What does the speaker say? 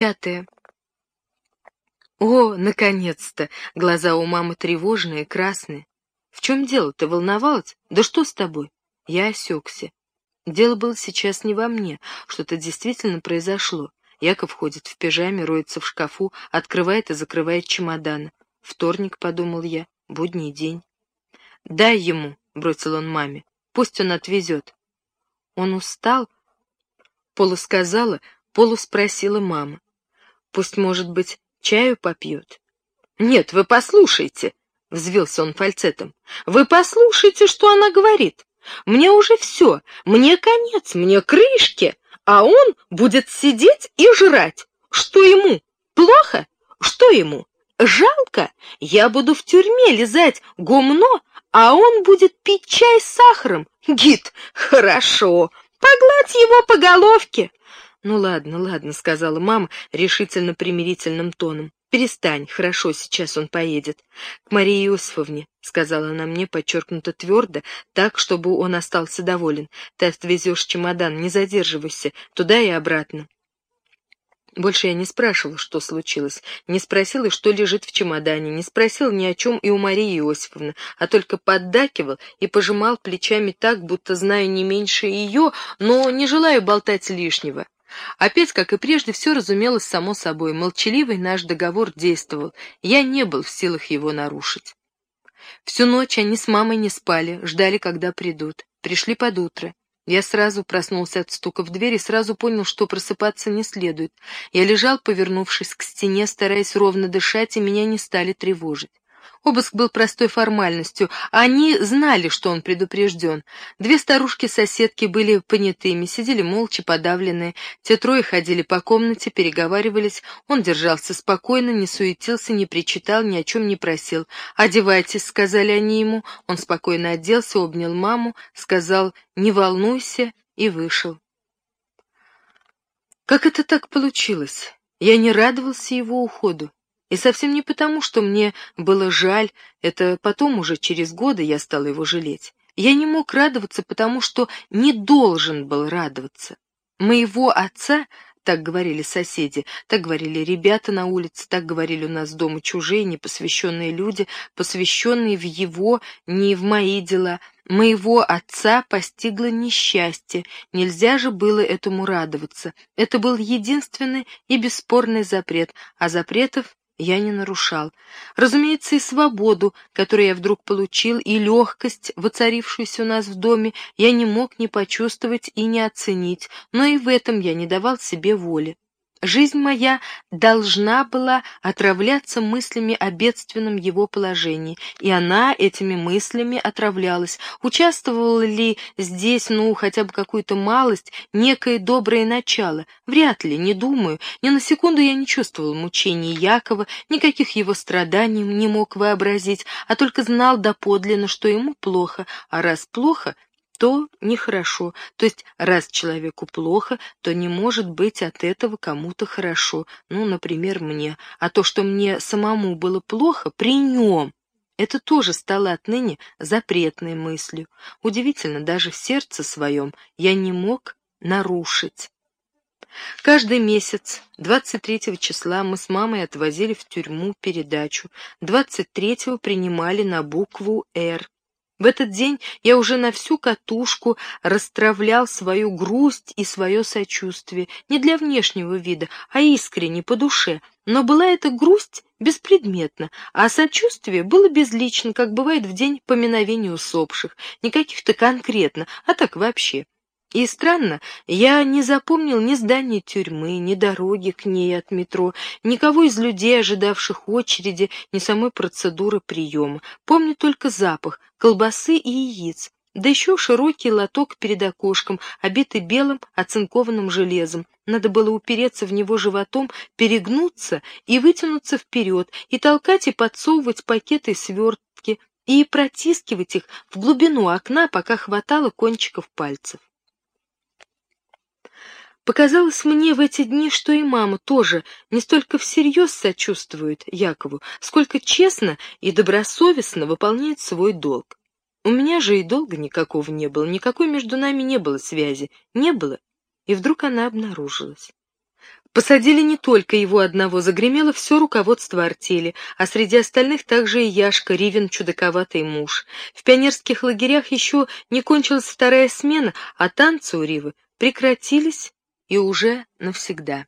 Пятое. О, наконец-то! Глаза у мамы тревожные, красные. В чем дело? Ты волновалась? Да что с тобой? Я осекся. Дело было сейчас не во мне, что-то действительно произошло. Яков ходит в пижаме, роется в шкафу, открывает и закрывает чемоданы. Вторник, подумал я, будний день. «Дай ему», — бросил он маме, — «пусть он отвезет». Он устал, полусказала, полуспросила мама. Пусть, может быть, чаю попьет. Нет, вы послушайте, — взвился он фальцетом. Вы послушайте, что она говорит. Мне уже все, мне конец, мне крышки, а он будет сидеть и жрать. Что ему? Плохо? Что ему? Жалко? Я буду в тюрьме лизать гумно, а он будет пить чай с сахаром. Гид, хорошо, погладь его по головке. «Ну ладно, ладно», — сказала мама решительно примирительным тоном. «Перестань, хорошо, сейчас он поедет. К Марии Иосифовне», — сказала она мне подчеркнуто твердо, так, чтобы он остался доволен. «Ты отвезешь чемодан, не задерживайся, туда и обратно». Больше я не спрашивал, что случилось, не спросил, и что лежит в чемодане, не спросил ни о чем и у Марии Иосифовны, а только поддакивал и пожимал плечами так, будто знаю не меньше ее, но не желаю болтать лишнего. Опять, как и прежде, все разумелось само собой. Молчаливый наш договор действовал. Я не был в силах его нарушить. Всю ночь они с мамой не спали, ждали, когда придут. Пришли под утро. Я сразу проснулся от стука в дверь и сразу понял, что просыпаться не следует. Я лежал, повернувшись к стене, стараясь ровно дышать, и меня не стали тревожить. Обыск был простой формальностью, они знали, что он предупрежден. Две старушки-соседки были понятыми, сидели молча, подавленные. Те трое ходили по комнате, переговаривались. Он держался спокойно, не суетился, не причитал, ни о чем не просил. «Одевайтесь», — сказали они ему. Он спокойно оделся, обнял маму, сказал «не волнуйся» и вышел. Как это так получилось? Я не радовался его уходу. И совсем не потому, что мне было жаль, это потом уже через годы я стала его жалеть. Я не мог радоваться, потому что не должен был радоваться. Моего отца так говорили соседи, так говорили ребята на улице, так говорили у нас дома чужие, непосвященные люди, посвященные в его, не в мои дела. Моего отца постигло несчастье, нельзя же было этому радоваться. Это был единственный и бесспорный запрет, а запретов я не нарушал. Разумеется, и свободу, которую я вдруг получил, и легкость, воцарившуюся у нас в доме, я не мог не почувствовать и не оценить, но и в этом я не давал себе воли. Жизнь моя должна была отравляться мыслями о бедственном его положении, и она этими мыслями отравлялась. Участвовала ли здесь, ну, хотя бы какую-то малость, некое доброе начало? Вряд ли, не думаю. Ни на секунду я не чувствовал мучений Якова, никаких его страданий не мог вообразить, а только знал доподлинно, что ему плохо, а раз плохо — то нехорошо. То есть, раз человеку плохо, то не может быть от этого кому-то хорошо. Ну, например, мне. А то, что мне самому было плохо, при нем. Это тоже стало отныне запретной мыслью. Удивительно, даже в сердце своем я не мог нарушить. Каждый месяц 23 числа мы с мамой отвозили в тюрьму передачу, 23 принимали на букву «Р», в этот день я уже на всю катушку расстравлял свою грусть и свое сочувствие, не для внешнего вида, а искренне, по душе. Но была эта грусть беспредметна, а сочувствие было безлично, как бывает в день поминовения усопших, не каких-то конкретно, а так вообще. И странно, я не запомнил ни здания тюрьмы, ни дороги к ней от метро, никого из людей, ожидавших очереди, ни самой процедуры приема. Помню только запах колбасы и яиц, да еще широкий лоток перед окошком, обитый белым оцинкованным железом. Надо было упереться в него животом, перегнуться и вытянуться вперед, и толкать и подсовывать пакеты и свертки, и протискивать их в глубину окна, пока хватало кончиков пальцев. Показалось мне в эти дни, что и мама тоже не столько всерьез сочувствует Якову, сколько честно и добросовестно выполняет свой долг. У меня же и долга никакого не было, никакой между нами не было связи, не было, и вдруг она обнаружилась. Посадили не только его одного, загремело все руководство артели, а среди остальных также и Яшка, Ривен, чудаковатый муж. В пионерских лагерях еще не кончилась вторая смена, а танцы у Ривы прекратились и уже навсегда.